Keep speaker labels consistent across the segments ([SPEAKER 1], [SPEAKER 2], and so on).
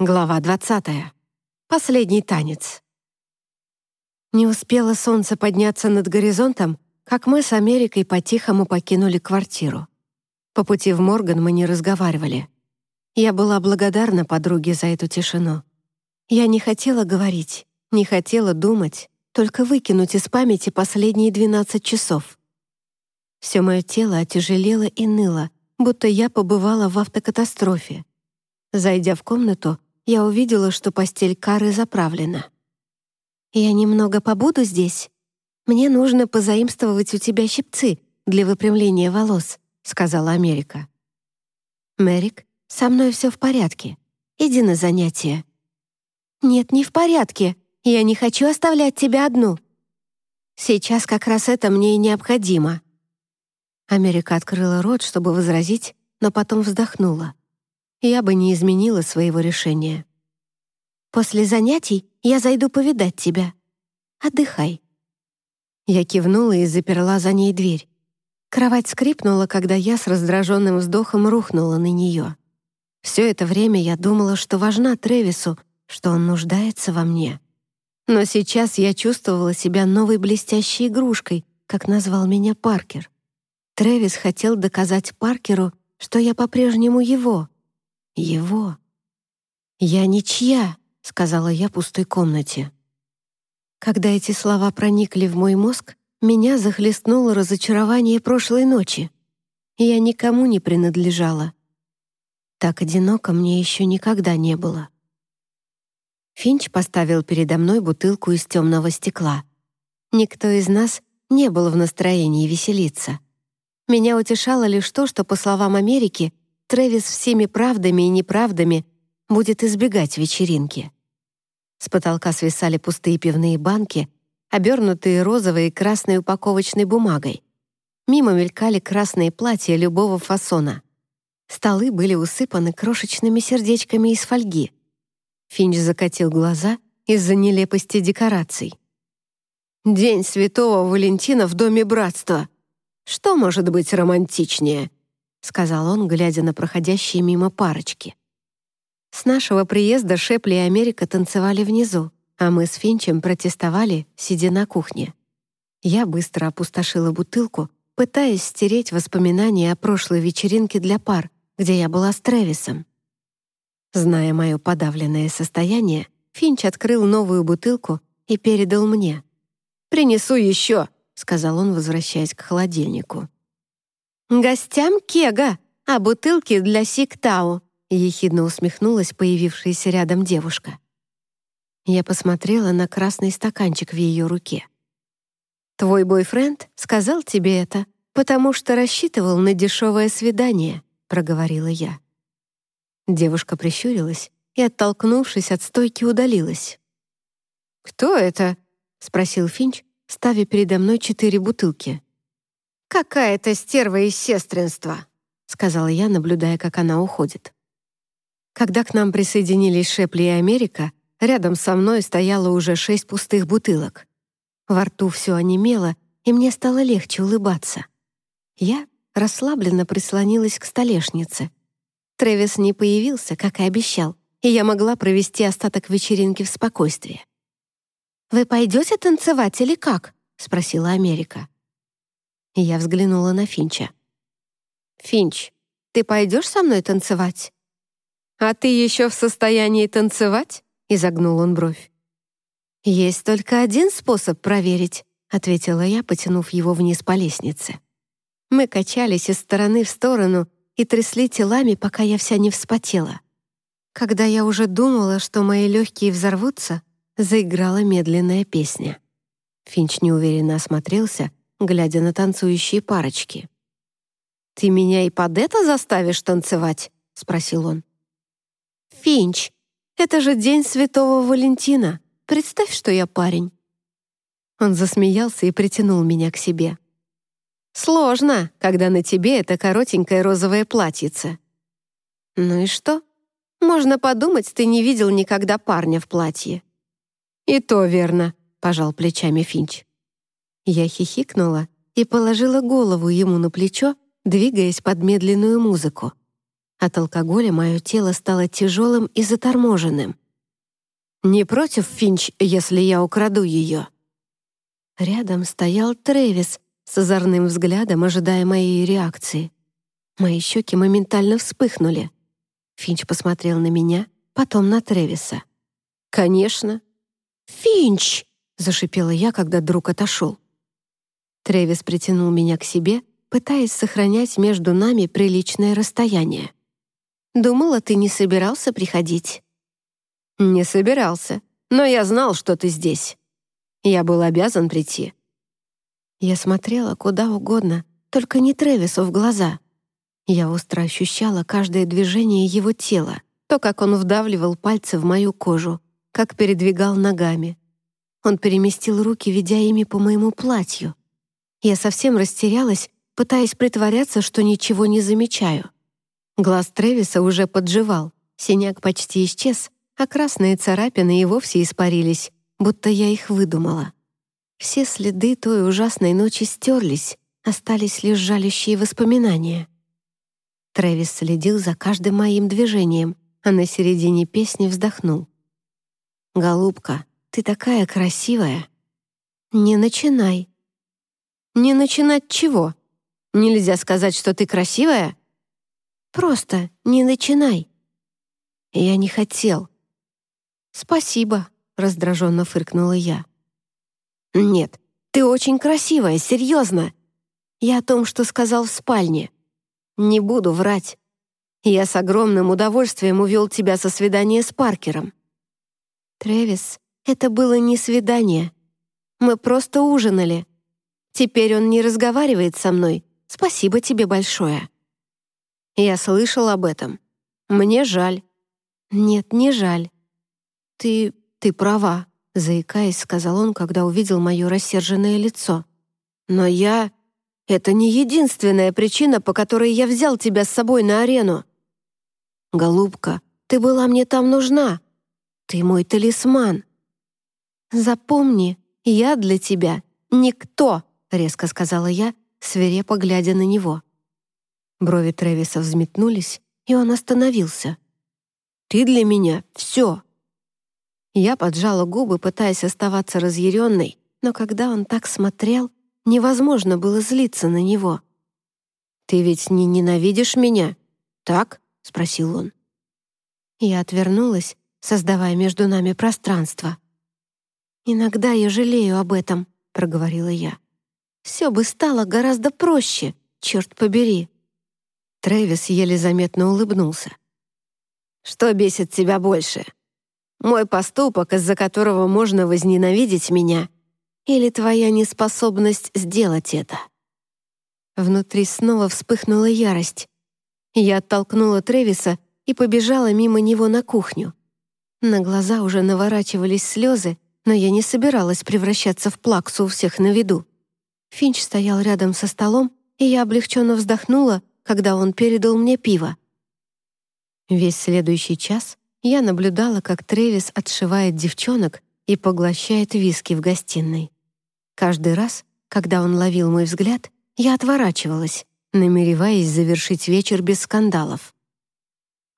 [SPEAKER 1] Глава 20. Последний танец. Не успело солнце подняться над горизонтом, как мы с Америкой по-тихому покинули квартиру. По пути в Морган мы не разговаривали. Я была благодарна подруге за эту тишину. Я не хотела говорить, не хотела думать, только выкинуть из памяти последние 12 часов. Все мое тело отяжелело и ныло, будто я побывала в автокатастрофе. Зайдя в комнату, я увидела, что постель Кары заправлена. «Я немного побуду здесь. Мне нужно позаимствовать у тебя щипцы для выпрямления волос», — сказала Америка. «Мэрик, со мной все в порядке. Иди на занятия». «Нет, не в порядке. Я не хочу оставлять тебя одну». «Сейчас как раз это мне и необходимо». Америка открыла рот, чтобы возразить, но потом вздохнула я бы не изменила своего решения. «После занятий я зайду повидать тебя. Отдыхай». Я кивнула и заперла за ней дверь. Кровать скрипнула, когда я с раздраженным вздохом рухнула на нее. Все это время я думала, что важна Тревису, что он нуждается во мне. Но сейчас я чувствовала себя новой блестящей игрушкой, как назвал меня Паркер. Тревис хотел доказать Паркеру, что я по-прежнему его, его. «Я ничья», — сказала я пустой комнате. Когда эти слова проникли в мой мозг, меня захлестнуло разочарование прошлой ночи. Я никому не принадлежала. Так одиноко мне еще никогда не было. Финч поставил передо мной бутылку из темного стекла. Никто из нас не был в настроении веселиться. Меня утешало лишь то, что, по словам Америки, Трэвис всеми правдами и неправдами будет избегать вечеринки. С потолка свисали пустые пивные банки, обернутые розовой и красной упаковочной бумагой. Мимо мелькали красные платья любого фасона. Столы были усыпаны крошечными сердечками из фольги. Финч закатил глаза из-за нелепости декораций. «День Святого Валентина в Доме Братства. Что может быть романтичнее?» — сказал он, глядя на проходящие мимо парочки. С нашего приезда Шепли и Америка танцевали внизу, а мы с Финчем протестовали, сидя на кухне. Я быстро опустошила бутылку, пытаясь стереть воспоминания о прошлой вечеринке для пар, где я была с Трэвисом. Зная мое подавленное состояние, Финч открыл новую бутылку и передал мне. «Принесу еще», — сказал он, возвращаясь к холодильнику. «Гостям кега, а бутылки для сиктау», — ехидно усмехнулась появившаяся рядом девушка. Я посмотрела на красный стаканчик в ее руке. «Твой бойфренд сказал тебе это, потому что рассчитывал на дешевое свидание», — проговорила я. Девушка прищурилась и, оттолкнувшись от стойки, удалилась. «Кто это?» — спросил Финч, ставя передо мной четыре бутылки. «Какая-то стерва из сестринства», — сказала я, наблюдая, как она уходит. Когда к нам присоединились Шепли и Америка, рядом со мной стояло уже шесть пустых бутылок. Во рту все онемело, и мне стало легче улыбаться. Я расслабленно прислонилась к столешнице. Трэвис не появился, как и обещал, и я могла провести остаток вечеринки в спокойствии. «Вы пойдете танцевать или как?» — спросила Америка. Я взглянула на Финча. «Финч, ты пойдешь со мной танцевать?» «А ты еще в состоянии танцевать?» — изогнул он бровь. «Есть только один способ проверить», — ответила я, потянув его вниз по лестнице. Мы качались из стороны в сторону и трясли телами, пока я вся не вспотела. Когда я уже думала, что мои легкие взорвутся, заиграла медленная песня. Финч неуверенно осмотрелся, глядя на танцующие парочки. «Ты меня и под это заставишь танцевать?» — спросил он. «Финч, это же день Святого Валентина. Представь, что я парень». Он засмеялся и притянул меня к себе. «Сложно, когда на тебе это коротенькое розовое платьице». «Ну и что? Можно подумать, ты не видел никогда парня в платье». «И то верно», — пожал плечами Финч. Я хихикнула и положила голову ему на плечо, двигаясь под медленную музыку. От алкоголя мое тело стало тяжелым и заторможенным. «Не против, Финч, если я украду ее?» Рядом стоял Трэвис с озорным взглядом, ожидая моей реакции. Мои щеки моментально вспыхнули. Финч посмотрел на меня, потом на Трэвиса. «Конечно». «Финч!» — зашипела я, когда друг отошел. Трэвис притянул меня к себе, пытаясь сохранять между нами приличное расстояние. «Думала, ты не собирался приходить?» «Не собирался, но я знал, что ты здесь. Я был обязан прийти». Я смотрела куда угодно, только не Трэвису в глаза. Я остро ощущала каждое движение его тела, то, как он вдавливал пальцы в мою кожу, как передвигал ногами. Он переместил руки, ведя ими по моему платью. Я совсем растерялась, пытаясь притворяться, что ничего не замечаю. Глаз Тревиса уже подживал, синяк почти исчез, а красные царапины и вовсе испарились, будто я их выдумала. Все следы той ужасной ночи стерлись, остались лишь жалящие воспоминания. Трэвис следил за каждым моим движением, а на середине песни вздохнул. «Голубка, ты такая красивая!» «Не начинай!» «Не начинать чего? Нельзя сказать, что ты красивая?» «Просто не начинай!» «Я не хотел!» «Спасибо!» — раздраженно фыркнула я. «Нет, ты очень красивая, серьезно. Я о том, что сказал в спальне. Не буду врать. Я с огромным удовольствием увел тебя со свидания с Паркером». «Трэвис, это было не свидание. Мы просто ужинали. Теперь он не разговаривает со мной. Спасибо тебе большое». Я слышал об этом. Мне жаль. Нет, не жаль. Ты... ты права заикаясь, сказал он, когда увидел мое рассерженное лицо. «Но я... Это не единственная причина, по которой я взял тебя с собой на арену. Голубка, ты была мне там нужна. Ты мой талисман. Запомни, я для тебя никто», — резко сказала я, свирепо глядя на него. Брови Тревиса взметнулись, и он остановился. «Ты для меня все», я поджала губы, пытаясь оставаться разъяренной, но когда он так смотрел, невозможно было злиться на него. «Ты ведь не ненавидишь меня, так?» — спросил он. Я отвернулась, создавая между нами пространство. «Иногда я жалею об этом», — проговорила я. «Все бы стало гораздо проще, черт побери». Трэвис еле заметно улыбнулся. «Что бесит тебя больше? Мой поступок, из-за которого можно возненавидеть меня, или твоя неспособность сделать это?» Внутри снова вспыхнула ярость. Я оттолкнула Тревиса и побежала мимо него на кухню. На глаза уже наворачивались слезы, но я не собиралась превращаться в плаксу у всех на виду. Финч стоял рядом со столом, и я облегченно вздохнула, когда он передал мне пиво. Весь следующий час я наблюдала, как Трэвис отшивает девчонок и поглощает виски в гостиной. Каждый раз, когда он ловил мой взгляд, я отворачивалась, намереваясь завершить вечер без скандалов.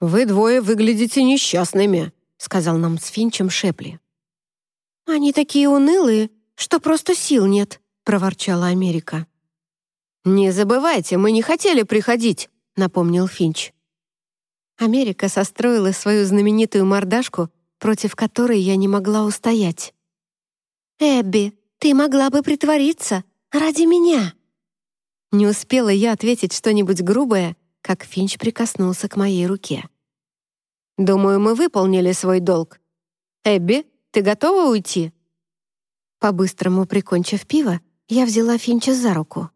[SPEAKER 1] «Вы двое выглядите несчастными», — сказал нам с Финчем Шепли. «Они такие унылые, что просто сил нет», — проворчала Америка. «Не забывайте, мы не хотели приходить», — напомнил Финч. Америка состроила свою знаменитую мордашку, против которой я не могла устоять. «Эбби, ты могла бы притвориться ради меня!» Не успела я ответить что-нибудь грубое, как Финч прикоснулся к моей руке. «Думаю, мы выполнили свой долг. Эбби, ты готова уйти?» По-быстрому прикончив пиво, я взяла Финча за руку.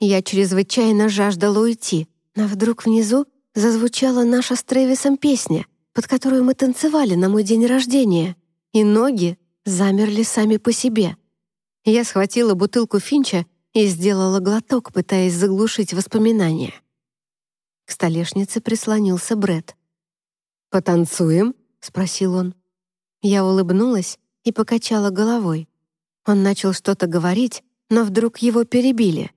[SPEAKER 1] Я чрезвычайно жаждала уйти, но вдруг внизу зазвучала наша с Трэвисом песня, под которую мы танцевали на мой день рождения, и ноги замерли сами по себе. Я схватила бутылку Финча и сделала глоток, пытаясь заглушить воспоминания. К столешнице прислонился Бред. «Потанцуем?» — спросил он. Я улыбнулась и покачала головой. Он начал что-то говорить, но вдруг его перебили.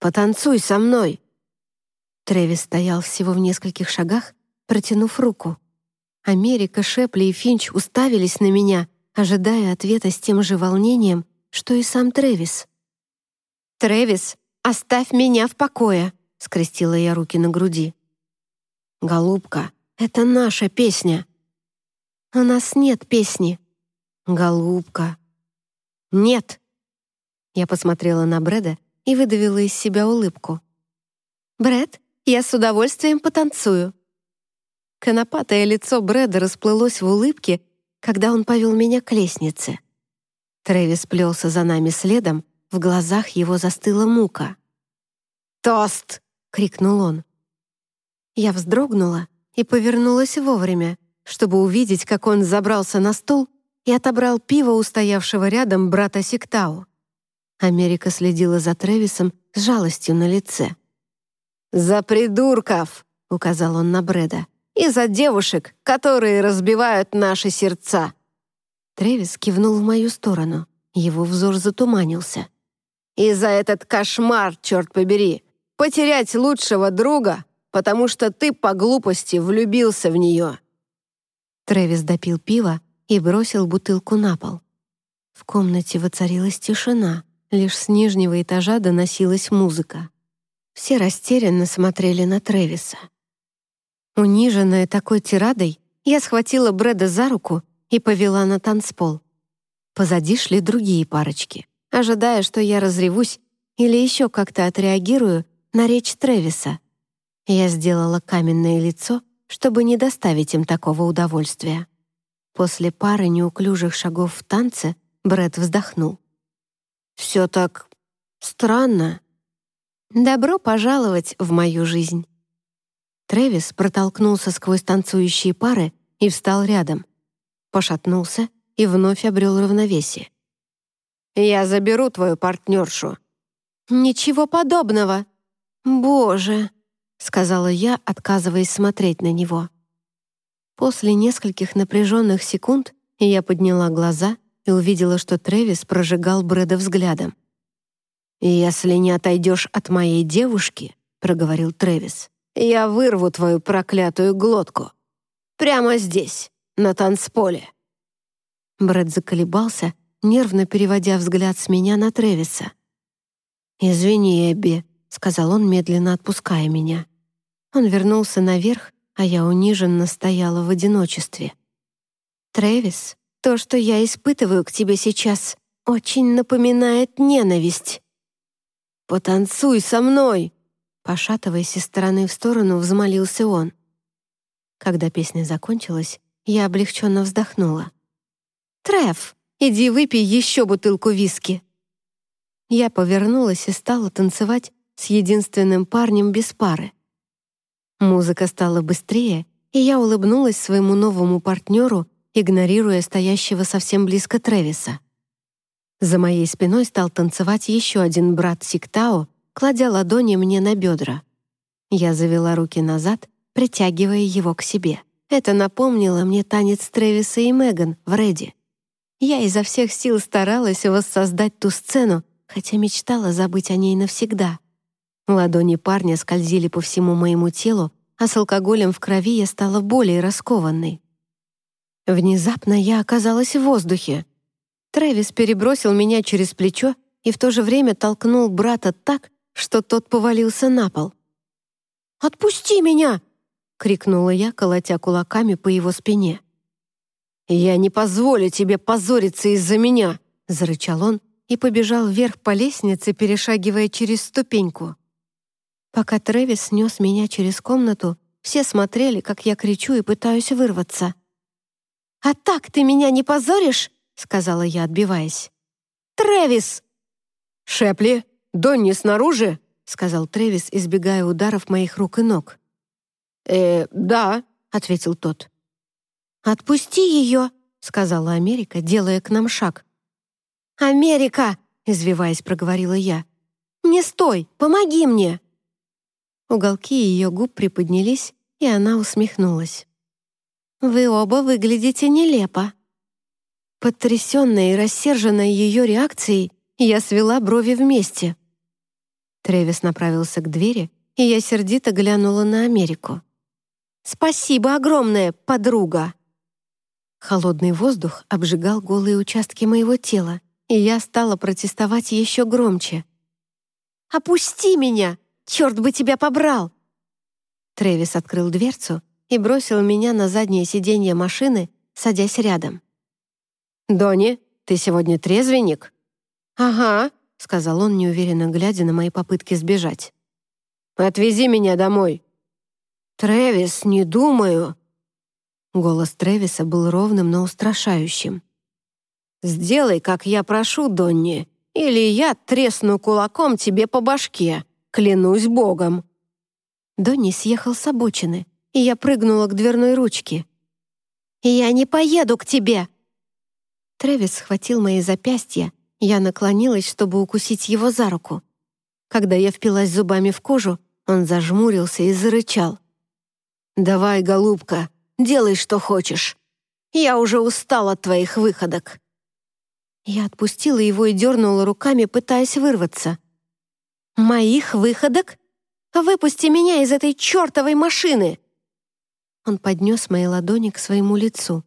[SPEAKER 1] «Потанцуй со мной!» Трэвис стоял всего в нескольких шагах, протянув руку. Америка, Шепли и Финч уставились на меня, ожидая ответа с тем же волнением, что и сам Трэвис. «Трэвис, оставь меня в покое!» — скрестила я руки на груди. «Голубка, это наша песня!» «У нас нет песни!» «Голубка!» «Нет!» Я посмотрела на Брэда и выдавила из себя улыбку. «Брэд, я с удовольствием потанцую». Конопатое лицо Брэда расплылось в улыбке, когда он повел меня к лестнице. Трэвис плелся за нами следом, в глазах его застыла мука. «Тост!» — крикнул он. Я вздрогнула и повернулась вовремя, чтобы увидеть, как он забрался на стол и отобрал пиво у стоявшего рядом брата Сиктау. Америка следила за Трэвисом с жалостью на лице. «За придурков!» — указал он на Брэда. «И за девушек, которые разбивают наши сердца!» Трэвис кивнул в мою сторону. Его взор затуманился. «И за этот кошмар, черт побери! Потерять лучшего друга, потому что ты по глупости влюбился в нее!» Трэвис допил пиво и бросил бутылку на пол. В комнате воцарилась тишина, лишь с нижнего этажа доносилась музыка. Все растерянно смотрели на Трэвиса. Униженная такой тирадой, я схватила Брэда за руку и повела на танцпол. Позади шли другие парочки, ожидая, что я разревусь или еще как-то отреагирую на речь Трэвиса. Я сделала каменное лицо, чтобы не доставить им такого удовольствия. После пары неуклюжих шагов в танце Брэд вздохнул. «Все так странно», Добро пожаловать в мою жизнь. Трэвис протолкнулся сквозь танцующие пары и встал рядом. Пошатнулся и вновь обрел равновесие. «Я заберу твою партнершу». «Ничего подобного!» «Боже!» — сказала я, отказываясь смотреть на него. После нескольких напряженных секунд я подняла глаза и увидела, что Трэвис прожигал Брэда взглядом. «Если не отойдешь от моей девушки», — проговорил Трэвис, «я вырву твою проклятую глотку. Прямо здесь, на танцполе». Брэд заколебался, нервно переводя взгляд с меня на Трэвиса. «Извини, Эбби», — сказал он, медленно отпуская меня. Он вернулся наверх, а я униженно стояла в одиночестве. «Трэвис, то, что я испытываю к тебе сейчас, очень напоминает ненависть». «Потанцуй со мной!» Пошатываясь из стороны в сторону, взмолился он. Когда песня закончилась, я облегченно вздохнула. «Треф, иди выпей еще бутылку виски!» Я повернулась и стала танцевать с единственным парнем без пары. Музыка стала быстрее, и я улыбнулась своему новому партнеру, игнорируя стоящего совсем близко Тревиса. За моей спиной стал танцевать еще один брат Сиктао, кладя ладони мне на бедра. Я завела руки назад, притягивая его к себе. Это напомнило мне танец Трэвиса и Меган в Рэди. Я изо всех сил старалась воссоздать ту сцену, хотя мечтала забыть о ней навсегда. Ладони парня скользили по всему моему телу, а с алкоголем в крови я стала более раскованной. Внезапно я оказалась в воздухе. Трэвис перебросил меня через плечо и в то же время толкнул брата так, что тот повалился на пол. «Отпусти меня!» — крикнула я, колотя кулаками по его спине. «Я не позволю тебе позориться из-за меня!» — зарычал он и побежал вверх по лестнице, перешагивая через ступеньку. Пока Трэвис нес меня через комнату, все смотрели, как я кричу и пытаюсь вырваться. «А так ты меня не позоришь?» — сказала я, отбиваясь. «Трэвис!» «Шепли, Донни снаружи?» — сказал Трэвис, избегая ударов моих рук и ног. «Э, да», — ответил тот. «Отпусти ее!» — сказала Америка, делая к нам шаг. «Америка!» — извиваясь, проговорила я. «Не стой! Помоги мне!» Уголки ее губ приподнялись, и она усмехнулась. «Вы оба выглядите нелепо», Потрясенная и рассерженная ее реакцией, я свела брови вместе. Трэвис направился к двери, и я сердито глянула на Америку. «Спасибо огромное, подруга!» Холодный воздух обжигал голые участки моего тела, и я стала протестовать еще громче. «Опусти меня! Черт бы тебя побрал!» Трэвис открыл дверцу и бросил меня на заднее сиденье машины, садясь рядом.
[SPEAKER 2] «Донни, ты сегодня трезвенник?»
[SPEAKER 1] «Ага», — сказал он, неуверенно глядя на мои попытки сбежать.
[SPEAKER 2] «Отвези меня домой».
[SPEAKER 1] «Трэвис, не думаю». Голос Трэвиса был ровным, но устрашающим.
[SPEAKER 2] «Сделай, как я прошу, Донни, или я тресну кулаком тебе по башке, клянусь богом».
[SPEAKER 1] Донни съехал с обочины, и я прыгнула к дверной ручке. «Я не поеду к тебе!» Трэвис схватил мои запястья, я наклонилась, чтобы укусить его за руку. Когда я впилась зубами в кожу, он зажмурился и зарычал.
[SPEAKER 2] «Давай, голубка, делай, что хочешь. Я уже устал от твоих выходок».
[SPEAKER 1] Я отпустила его и дернула руками, пытаясь вырваться. «Моих выходок? Выпусти меня из этой чертовой машины!» Он поднес мои ладони к своему лицу.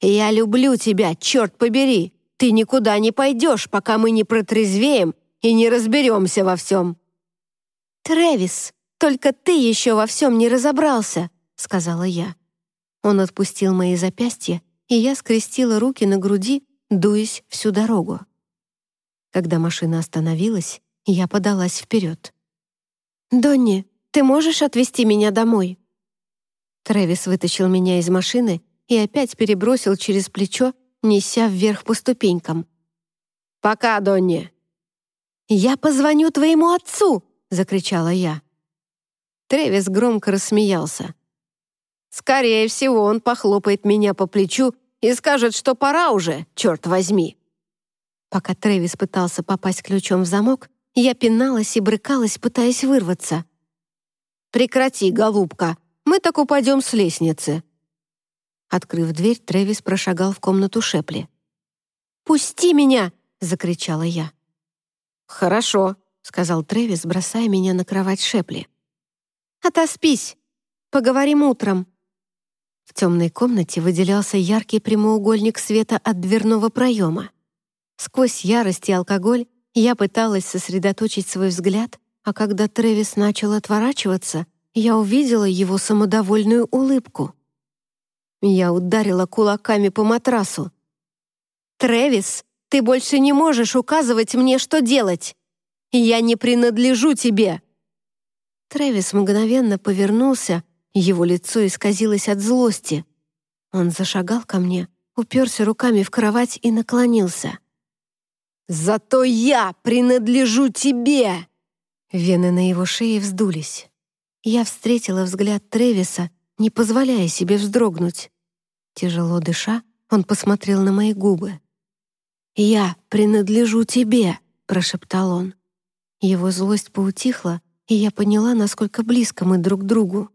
[SPEAKER 2] «Я люблю тебя, черт побери! Ты никуда не пойдешь, пока мы не протрезвеем и не разберемся во всем!»
[SPEAKER 1] «Трэвис, только ты еще во всем не разобрался!» — сказала я. Он отпустил мои запястья, и я скрестила руки на груди, дуясь всю дорогу. Когда машина остановилась, я подалась вперед. «Донни, ты можешь отвезти меня домой?» Трэвис вытащил меня из машины и опять перебросил через плечо, неся вверх по ступенькам.
[SPEAKER 2] «Пока, Донни!»
[SPEAKER 1] «Я позвоню твоему отцу!» — закричала я.
[SPEAKER 2] Тревис громко рассмеялся. «Скорее всего, он похлопает меня по плечу и скажет, что пора уже, черт возьми!»
[SPEAKER 1] Пока Трэвис пытался попасть ключом в замок, я пиналась и брыкалась, пытаясь вырваться.
[SPEAKER 2] «Прекрати, голубка, мы так упадем с лестницы!»
[SPEAKER 1] Открыв дверь, Трэвис прошагал в комнату Шепли. «Пусти меня!» — закричала я.
[SPEAKER 2] «Хорошо», — сказал Трэвис, бросая меня на кровать Шепли.
[SPEAKER 1] «Отоспись! Поговорим утром!» В темной комнате выделялся яркий прямоугольник света от дверного проема. Сквозь ярость и алкоголь я пыталась сосредоточить свой взгляд, а когда Трэвис начал отворачиваться, я увидела его самодовольную улыбку. Я ударила кулаками по матрасу. «Трэвис, ты больше не можешь указывать мне, что делать! Я не принадлежу тебе!» Трэвис мгновенно повернулся, его лицо исказилось от злости. Он зашагал ко мне, уперся руками в кровать и наклонился.
[SPEAKER 2] «Зато я принадлежу тебе!»
[SPEAKER 1] Вены на его шее вздулись. Я встретила взгляд Тревиса, не позволяя себе вздрогнуть. Тяжело дыша, он посмотрел на мои губы. «Я принадлежу тебе», — прошептал он. Его злость поутихла, и я поняла, насколько близко мы друг к другу.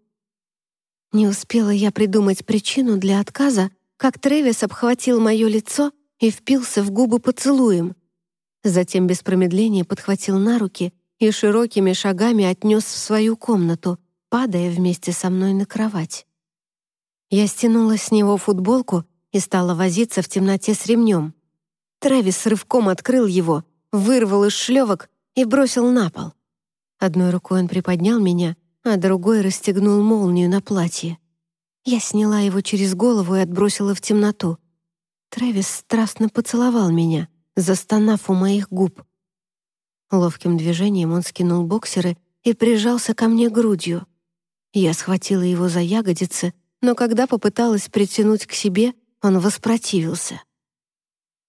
[SPEAKER 1] Не успела я придумать причину для отказа, как Трэвис обхватил мое лицо и впился в губы поцелуем. Затем без промедления подхватил на руки и широкими шагами отнес в свою комнату, падая вместе со мной на кровать. Я стянула с него футболку и стала возиться в темноте с ремнем. Трэвис рывком открыл его, вырвал из шлевок и бросил на пол. Одной рукой он приподнял меня, а другой расстегнул молнию на платье. Я сняла его через голову и отбросила в темноту. Трэвис страстно поцеловал меня, застонав у моих губ. Ловким движением он скинул боксеры и прижался ко мне грудью. Я схватила его за ягодицы но когда попыталась притянуть к себе, он воспротивился.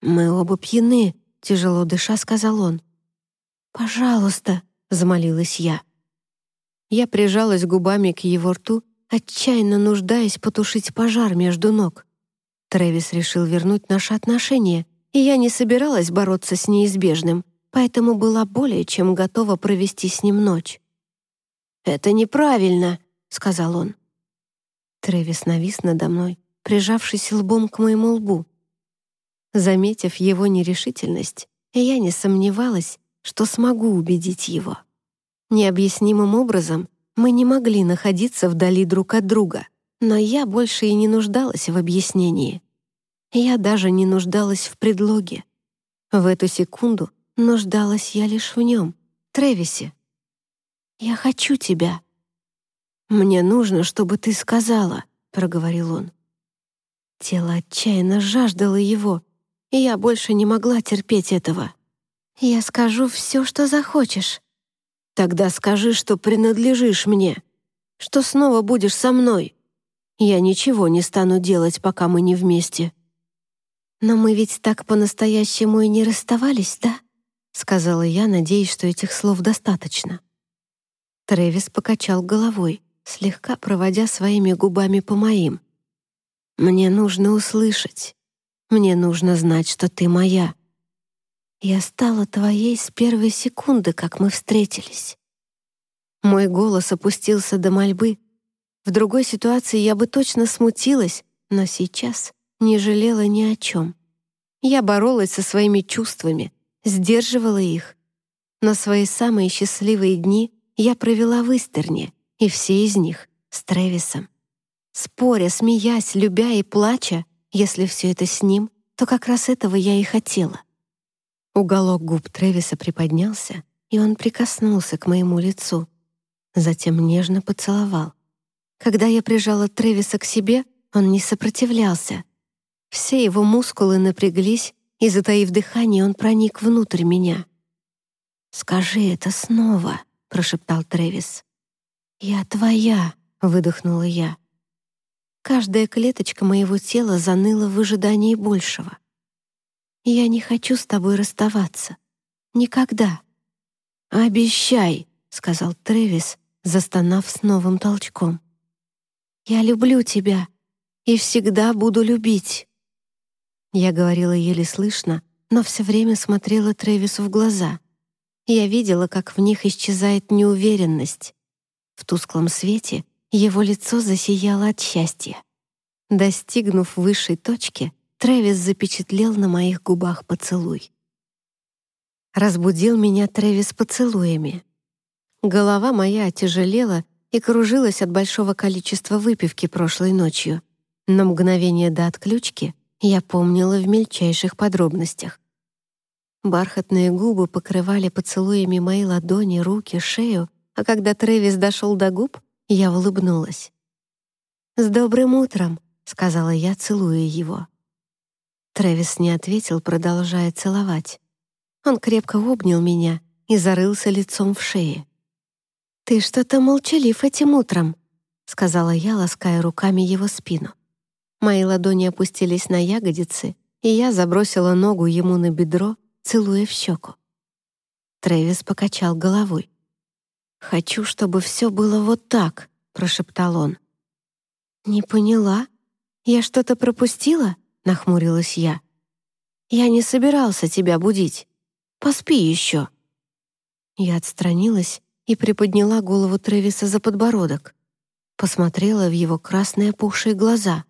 [SPEAKER 1] «Мы оба пьяны», — тяжело дыша сказал он. «Пожалуйста», — замолилась я. Я прижалась губами к его рту, отчаянно нуждаясь потушить пожар между ног. Трэвис решил вернуть наши отношения, и я не собиралась бороться с неизбежным, поэтому была более чем готова провести с ним ночь. «Это неправильно», — сказал он. Трэвис навис надо мной, прижавшись лбом к моему лбу. Заметив его нерешительность, я не сомневалась, что смогу убедить его. Необъяснимым образом мы не могли находиться вдали друг от друга, но я больше и не нуждалась в объяснении. Я даже не нуждалась в предлоге. В эту секунду нуждалась я лишь в нем, Тревисе. «Я хочу тебя». «Мне нужно, чтобы ты сказала», — проговорил он. Тело отчаянно жаждало его, и я больше не могла терпеть этого. «Я скажу все, что захочешь». «Тогда скажи, что принадлежишь мне, что снова будешь со мной. Я ничего не стану делать, пока мы не вместе».
[SPEAKER 2] «Но мы ведь так по-настоящему и не расставались, да?» — сказала я, надеясь, что этих слов достаточно.
[SPEAKER 1] Трэвис покачал головой, слегка проводя своими губами по моим. «Мне нужно услышать. Мне нужно знать, что ты моя. Я стала твоей с первой секунды, как мы встретились». Мой голос опустился до мольбы. В другой ситуации я бы точно смутилась, но сейчас не жалела ни о чем. Я боролась со своими чувствами, сдерживала их. Но свои самые счастливые дни я провела в Истерне, и все из них с Тревисом. Споря, смеясь, любя и плача, если все это с ним, то как раз этого я и хотела. Уголок губ Тревиса приподнялся, и он прикоснулся к моему лицу. Затем нежно поцеловал. Когда я прижала Тревиса к себе, он не сопротивлялся, все его мускулы напряглись, и, затаив дыхание, он проник внутрь меня. «Скажи это снова», — прошептал Трэвис. «Я твоя», — выдохнула я. Каждая клеточка моего тела заныла в ожидании большего. «Я не хочу с тобой расставаться. Никогда». «Обещай», — сказал Трэвис, застонав с новым толчком. «Я люблю тебя и всегда буду любить». Я говорила еле слышно, но все время смотрела Трэвису в глаза. Я видела, как в них исчезает неуверенность. В тусклом свете его лицо засияло от счастья. Достигнув высшей точки, Трэвис запечатлел на моих губах поцелуй. Разбудил меня Трэвис поцелуями. Голова моя отяжелела и кружилась от большого количества выпивки прошлой ночью. На мгновение до отключки я помнила в мельчайших подробностях. Бархатные губы покрывали поцелуями мои ладони, руки, шею, а когда Трэвис дошел до губ, я улыбнулась. «С добрым утром», — сказала я, целуя его. Трэвис не ответил, продолжая целовать. Он крепко обнял меня и зарылся лицом в шее. «Ты что-то молчалив этим утром», — сказала я, лаская руками его спину. Мои ладони опустились на ягодицы, и я забросила ногу ему на бедро, целуя в щеку. Трэвис покачал головой. «Хочу, чтобы все было вот так», — прошептал он. «Не поняла. Я что-то пропустила?» — нахмурилась я. «Я не собирался тебя будить. Поспи еще». Я отстранилась и приподняла голову Трэвиса за подбородок. Посмотрела в его красные опухшие глаза.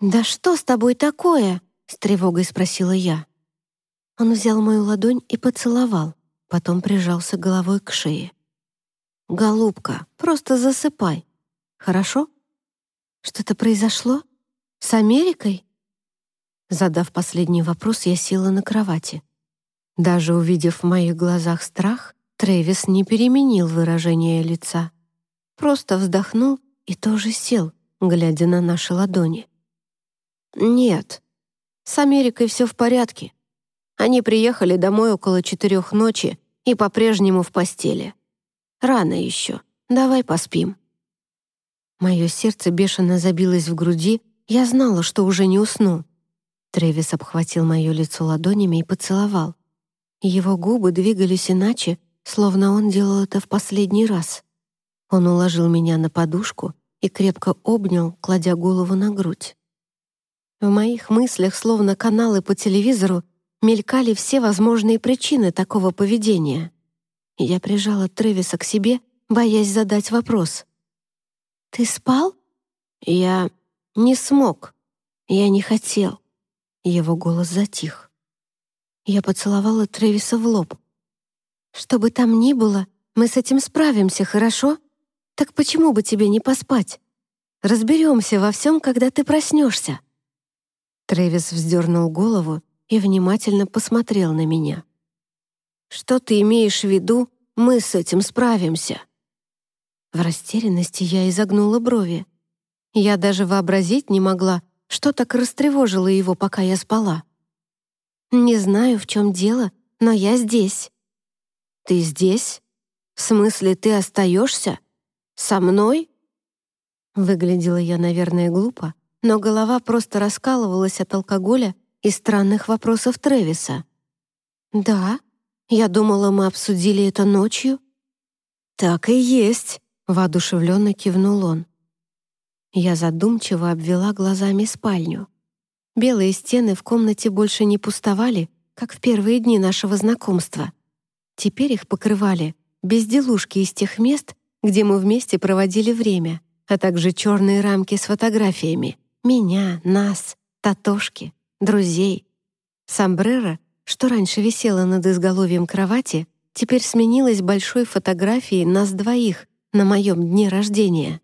[SPEAKER 1] «Да что с тобой такое?» — с тревогой спросила я. Он взял мою ладонь и поцеловал, потом прижался головой к шее. «Голубка, просто засыпай. Хорошо? Что-то произошло? С Америкой?» Задав последний вопрос, я села на кровати. Даже увидев в моих глазах страх, Трэвис не переменил выражение лица. Просто вздохнул и тоже сел, глядя на наши ладони. «Нет. С Америкой все в порядке. Они приехали домой около четырех ночи и по-прежнему в постели. Рано еще. Давай поспим». Мое сердце бешено забилось в груди, я знала, что уже не усну. Тревис обхватил мое лицо ладонями и поцеловал. Его губы двигались иначе, словно он делал это в последний раз. Он уложил меня на подушку и крепко обнял, кладя голову на грудь. В моих мыслях, словно каналы по телевизору, мелькали все возможные причины такого поведения. Я прижала Тревиса к себе, боясь задать вопрос. «Ты спал?» «Я не смог. Я не хотел». Его голос затих. Я поцеловала Тревиса в лоб. «Что бы там ни было, Мы с этим справимся, хорошо? Так почему бы тебе не поспать? Разберемся во всем, когда ты проснешься». Трэвис вздернул голову и внимательно посмотрел на меня. «Что ты имеешь в виду? Мы с этим справимся». В растерянности я изогнула брови. Я даже вообразить не могла, что так растревожило его, пока я спала. «Не знаю, в чем дело, но я здесь». «Ты здесь? В смысле, ты остаешься? Со мной?» Выглядела я, наверное, глупо, но голова просто раскалывалась от алкоголя и странных вопросов Тревиса. «Да, я думала, мы обсудили это ночью». «Так и есть», — воодушевленно кивнул он. Я задумчиво обвела глазами спальню. Белые стены в комнате больше не пустовали, как в первые дни нашего знакомства. Теперь их покрывали безделушки из тех мест, где мы вместе проводили время, а также черные рамки с фотографиями. Меня, нас, Татошки, друзей. Сомбреро, что раньше висела над изголовьем кровати, теперь сменилась большой фотографией нас двоих на моем дне рождения.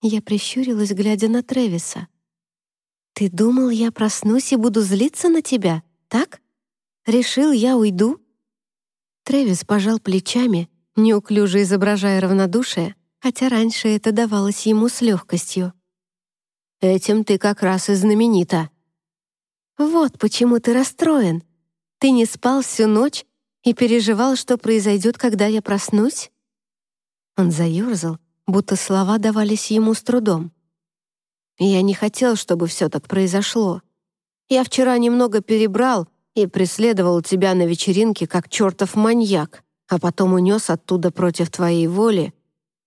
[SPEAKER 1] Я прищурилась, глядя на Тревиса. «Ты думал, я проснусь и буду злиться на тебя, так? Решил, я уйду?» Тревис пожал плечами, неуклюже изображая равнодушие, хотя раньше это давалось ему с легкостью. «Этим ты как раз и знаменита». «Вот почему ты расстроен. Ты не спал всю ночь и переживал, что произойдет, когда я проснусь?» Он заерзал, будто слова давались ему с трудом. Я не хотел, чтобы все так произошло. Я вчера немного перебрал и преследовал тебя на вечеринке как чертов маньяк, а потом унес оттуда против твоей воли,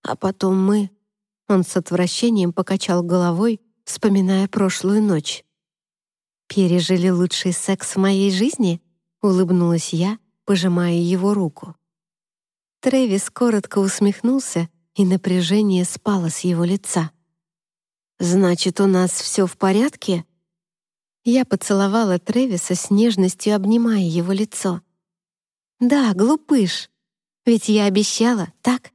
[SPEAKER 1] а потом мы...» Он с отвращением покачал головой, вспоминая прошлую ночь. «Пережили лучший секс в моей жизни?» — улыбнулась я, пожимая его руку. Трэвис коротко усмехнулся, и напряжение спало с его лица. «Значит, у нас все в порядке?» Я поцеловала Тревиса с нежностью, обнимая его лицо. «Да, глупыш. Ведь я обещала, так?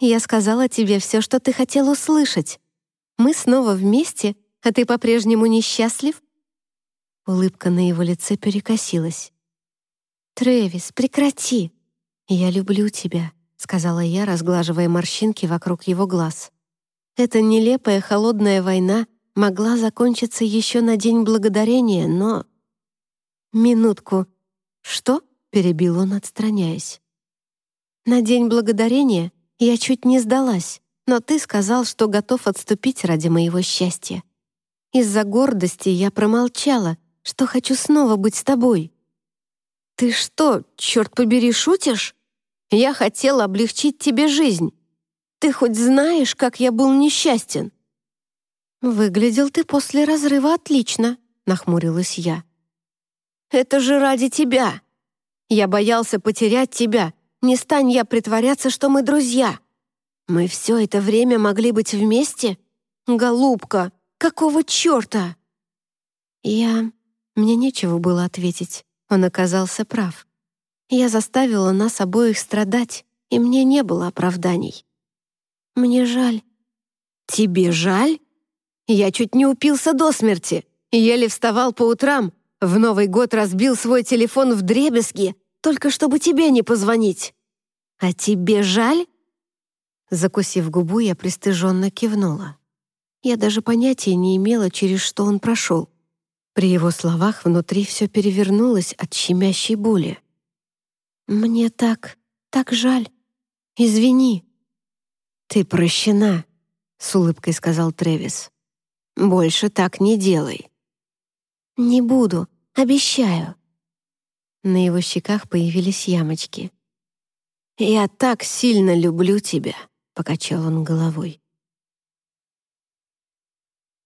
[SPEAKER 1] Я сказала тебе все, что ты хотел услышать. Мы снова вместе, а ты по-прежнему несчастлив?» Улыбка на его лице перекосилась. «Трэвис, прекрати! Я люблю тебя», — сказала я, разглаживая морщинки вокруг его глаз. Эта нелепая холодная война могла закончиться еще на День Благодарения, но... «Минутку. Что?» — перебил он, отстраняясь. «На День Благодарения я чуть не сдалась, но ты сказал, что готов отступить ради моего счастья. Из-за гордости я промолчала, что хочу снова быть с тобой». «Ты что, черт побери, шутишь? Я хотела облегчить тебе жизнь. Ты хоть знаешь, как я был несчастен?» «Выглядел ты после разрыва отлично», — нахмурилась я. «Это же ради тебя. Я боялся потерять тебя. Не стань я притворяться, что мы друзья. Мы все это время могли быть вместе? Голубка, какого черта?» Я... Мне нечего было ответить. Он оказался прав. Я заставила нас обоих страдать, и мне не было оправданий. «Мне жаль». «Тебе жаль? Я чуть не упился до смерти. Еле вставал по утрам. В Новый год разбил свой телефон в дребезги, только чтобы тебе не позвонить. А тебе жаль?» Закусив губу, я пристыженно кивнула. Я даже понятия не имела, через что он прошел. При его словах внутри все перевернулось от щемящей боли. «Мне так, так жаль. Извини». «Ты прощена», — с улыбкой сказал Тревис. «Больше так не делай». «Не буду, обещаю». На его щеках появились ямочки. «Я так сильно люблю тебя», — покачал он головой.